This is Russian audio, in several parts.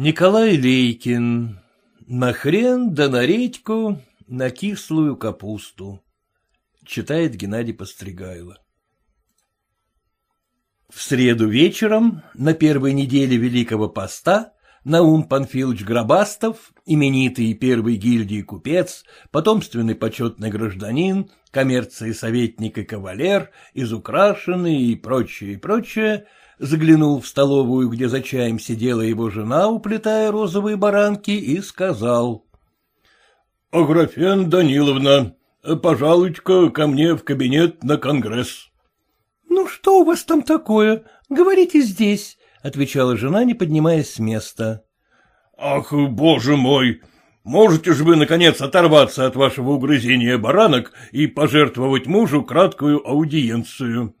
Николай Лейкин. На хрен да на редьку, на кислую капусту. Читает Геннадий Постригайло. В среду вечером, на первой неделе Великого Поста, Наум Панфилович Гробастов, именитый первый гильдии купец, потомственный почетный гражданин, коммерции советник и кавалер, изукрашенный и прочее, и прочее, заглянул в столовую, где за чаем сидела его жена, уплетая розовые баранки, и сказал. — Аграфен Даниловна, пожалуйте-ка ко мне в кабинет на конгресс. — Ну, что у вас там такое? Говорите здесь, — отвечала жена, не поднимаясь с места. — Ах, боже мой! Можете же вы, наконец, оторваться от вашего угрызения баранок и пожертвовать мужу краткую аудиенцию?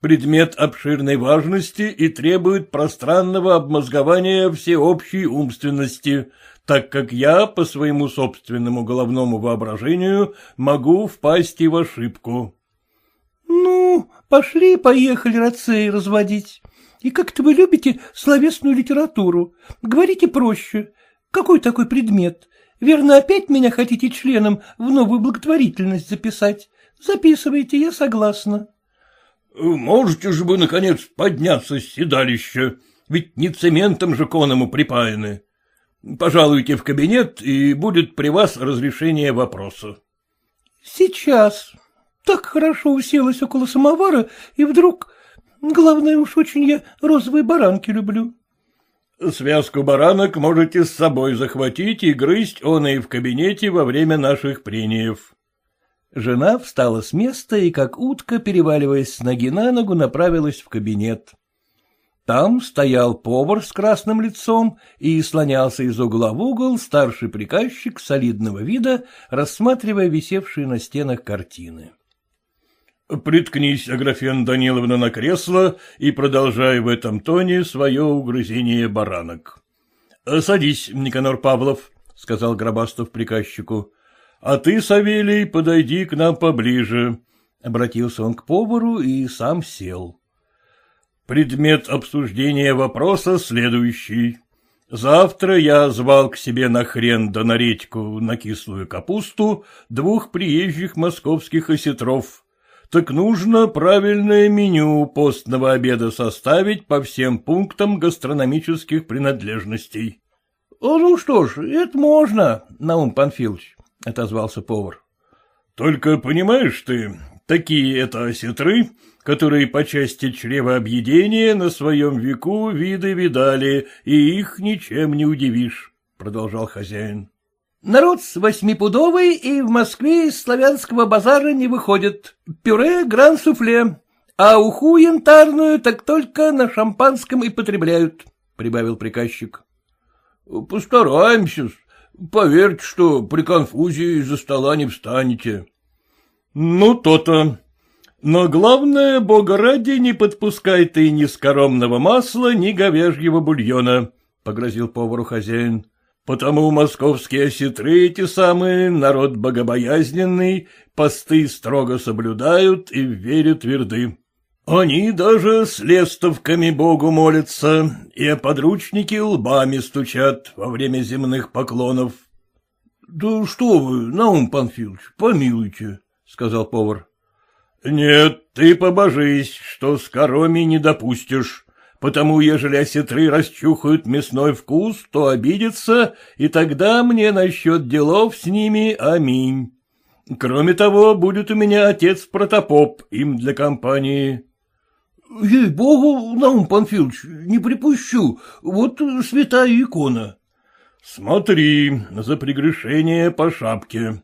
Предмет обширной важности и требует пространного обмозгования всеобщей умственности, так как я, по своему собственному головному воображению, могу впасть и в ошибку. — Ну, пошли, поехали рацеи разводить. И как-то вы любите словесную литературу. Говорите проще. Какой такой предмет? Верно, опять меня хотите членом в новую благотворительность записать? Записывайте, я согласна. Можете же вы, наконец, подняться с седалища, ведь не цементом же коному припаяны. Пожалуйте в кабинет, и будет при вас разрешение вопроса. Сейчас. Так хорошо уселась около самовара, и вдруг... Главное уж очень я розовые баранки люблю. Связку баранок можете с собой захватить и грызть он и в кабинете во время наших прениев. Жена встала с места и, как утка, переваливаясь с ноги на ногу, направилась в кабинет. Там стоял повар с красным лицом и слонялся из угла в угол старший приказчик солидного вида, рассматривая висевшие на стенах картины. — Приткнись, Аграфен Даниловна, на кресло и продолжай в этом тоне свое угрызение баранок. — Садись, Никанор Павлов, — сказал Гробастов приказчику. — А ты, Савелий, подойди к нам поближе. Обратился он к повару и сам сел. Предмет обсуждения вопроса следующий. Завтра я звал к себе на хрен да на редьку на кислую капусту двух приезжих московских осетров так нужно правильное меню постного обеда составить по всем пунктам гастрономических принадлежностей. — Ну что ж, это можно, Наум Панфилович, — отозвался повар. — Только понимаешь ты, такие это осетры, которые по части чревообъедения на своем веку виды видали, и их ничем не удивишь, — продолжал хозяин. Народ с восьмипудовый и в Москве из славянского базара не выходит. Пюре гран-суфле, а уху янтарную так только на шампанском и потребляют, — прибавил приказчик. — Постараемся. Поверьте, что при конфузии из-за стола не встанете. — Ну, то-то. Но главное, бога ради, не подпускай ты ни скоромного масла, ни говяжьего бульона, — погрозил повару хозяин. Потому московские осетры эти самые, народ богобоязненный, посты строго соблюдают и в вере тверды. Они даже с лестовками Богу молятся, и о подручники лбами стучат во время земных поклонов. — Да что вы, Наум Панфилович, помилуйте, — сказал повар. — Нет, ты побожись, что с короми не допустишь, потому ежели осетры расчухают мясной вкус, то обидятся, и тогда мне насчет делов с ними аминь. Кроме того, будет у меня отец протопоп, им для компании. — Ей-богу, Наум Панфилович, не припущу, вот святая икона. — Смотри, за прегрешение по шапке.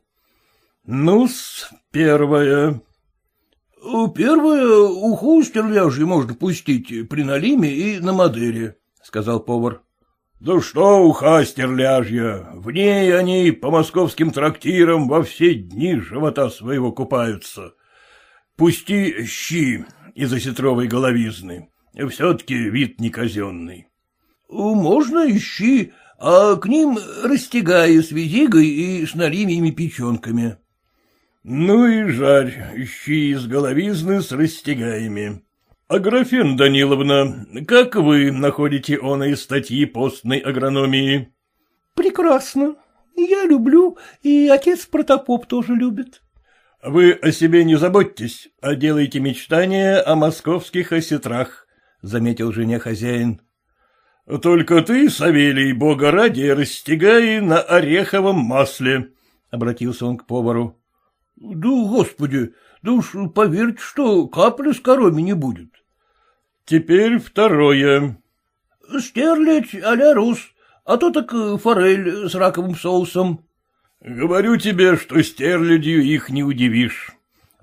Ну-с, первое. — Первое уху стерляжье можно пустить при налиме и на Мадере, — сказал повар. — Да что уха стерляжья, в ней они по московским трактирам во все дни живота своего купаются. Пусти щи из осетровой головизны, все-таки вид не казенный. — Можно и щи, а к ним растягая с визигой и с налимьями печенками. Ну и жарь, щи из головизны с растягаями. — Аграфен Даниловна, как вы находите он из статьи постной агрономии? — Прекрасно. Я люблю, и отец Протопоп тоже любит. — Вы о себе не заботьтесь, а делайте мечтания о московских осетрах, — заметил жене хозяин. — Только ты, Савелий, бога ради, растягай на ореховом масле, — обратился он к повару. — Да, господи, да уж поверьте, что капли с короми не будет. — Теперь второе. — Стерлядь а-ля рус, а то так форель с раковым соусом. — Говорю тебе, что стерлядью их не удивишь.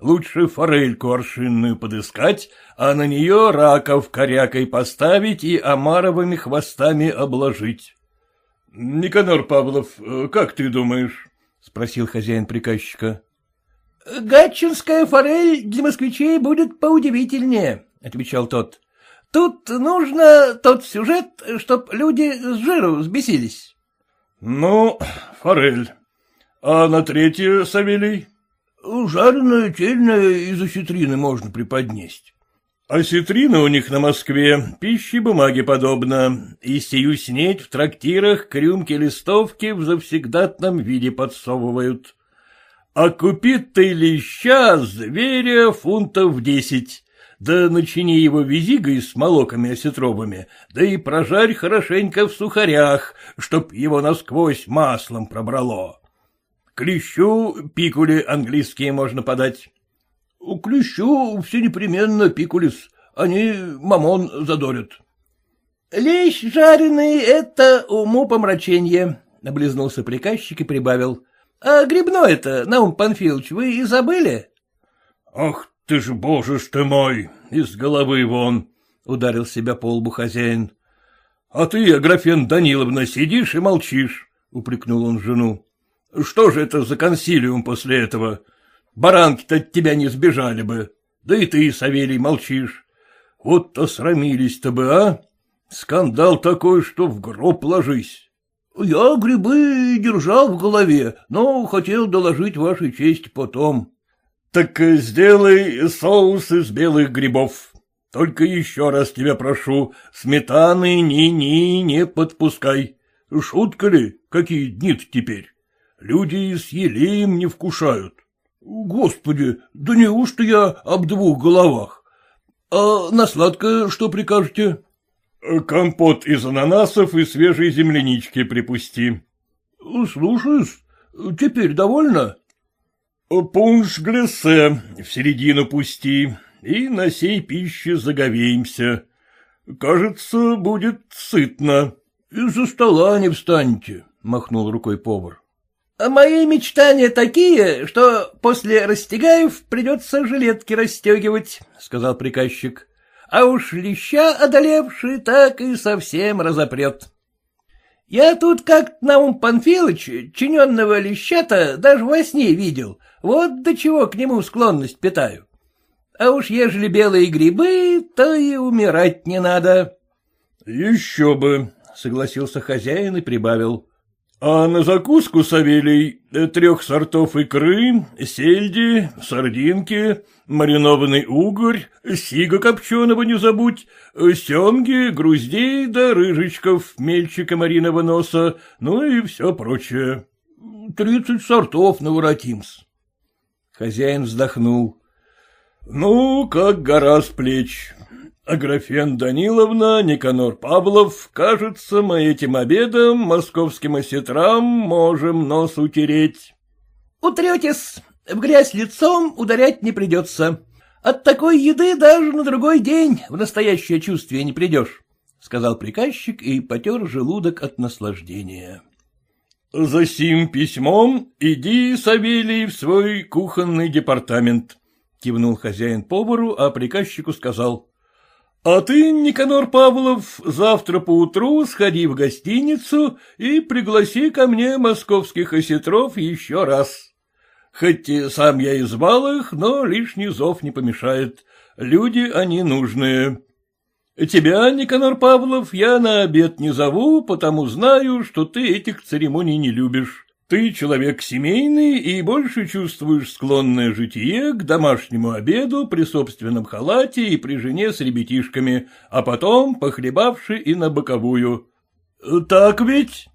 Лучше форельку аршинную подыскать, а на нее раков корякой поставить и омаровыми хвостами обложить. — Никанор Павлов, как ты думаешь? — спросил хозяин приказчика. — Гатчинская форель для москвичей будет поудивительнее, — отвечал тот. — Тут нужно тот сюжет, чтоб люди с жиру взбесились. — Ну, форель. А на третье, Савелий? Жареное тельное из осетрины можно преподнесть. Осетрина у них на Москве пищи бумаги подобна, и сию снеть в трактирах крюмки листовки в завсегдатном виде подсовывают. А купит ты леща зверя фунтов десять, да начини его визигой с молоками осетровыми, да и прожарь хорошенько в сухарях, чтоб его насквозь маслом пробрало. Клещу пикули английские можно подать. — Клещу все непременно пикулис, они мамон задорят. — Лещ жареный — это уму помраченье, — облизнулся приказчик и прибавил. — А грибное-то, Наум Панфилович, вы и забыли? — Ах ты ж, боже ж ты мой, из головы вон! — ударил себя по лбу хозяин. — А ты, Аграфен Даниловна, сидишь и молчишь, — упрекнул он жену. Что же это за консилиум после этого? Баранки-то от тебя не сбежали бы. Да и ты, Савелий, молчишь. Вот-то срамились-то бы, а? Скандал такой, что в гроб ложись. Я грибы держал в голове, но хотел доложить вашей честь потом. Так сделай соус из белых грибов. Только еще раз тебя прошу, сметаны ни-ни не подпускай. Шутка ли, какие дни теперь? Люди и с елеем не вкушают. Господи, да неужто я об двух головах? А на сладкое что прикажете? Компот из ананасов и свежей землянички припусти. Слушаюсь. Теперь довольно? Пунш глиссе в середину пусти, и на сей пище заговеемся. Кажется, будет сытно. — Из-за стола не встанете, — махнул рукой повар. — Мои мечтания такие, что после растягаев придется жилетки расстегивать, — сказал приказчик. — А уж леща одолевший так и совсем разопрет. Я тут как Наум Панфилович, чиненного лещата, даже во сне видел, вот до чего к нему склонность питаю. А уж ежели белые грибы, то и умирать не надо. — Еще бы, — согласился хозяин и прибавил. А на закуску, Савелий, трех сортов икры, сельди, сардинки, маринованный угорь, сига копченого не забудь, семги, груздей да рыжечков, мельче комариного носа, ну и все прочее. Тридцать сортов наворотимс. Хозяин вздохнул. Ну, как гора с плеч. Аграфен Даниловна, Никанор Павлов, кажется, мы этим обедом московским осетрам можем нос утереть. — Утретесь, в грязь лицом ударять не придется. От такой еды даже на другой день в настоящее чувствие не придешь, — сказал приказчик и потер желудок от наслаждения. — За сим письмом иди, Савелий, в свой кухонный департамент, — кивнул хозяин повару, а приказчику сказал — а ты, Никанор Павлов, завтра поутру сходи в гостиницу и пригласи ко мне московских осетров еще раз. Хоть сам я и звал их, но лишний зов не помешает. Люди они нужные. Тебя, Никанор Павлов, я на обед не зову, потому знаю, что ты этих церемоний не любишь. Ты человек семейный и больше чувствуешь склонное житие к домашнему обеду при собственном халате и при жене с ребятишками, а потом похлебавши и на боковую. Так ведь?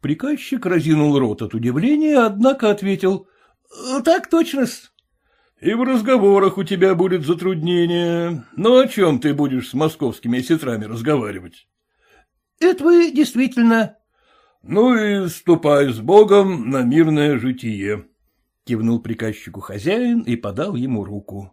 Приказчик разинул рот от удивления, однако ответил. — Так точно-с. — И в разговорах у тебя будет затруднение. Но о чем ты будешь с московскими сестрами разговаривать? — Это вы действительно. — Ну и ступай с Богом на мирное житие, — кивнул приказчику хозяин и подал ему руку.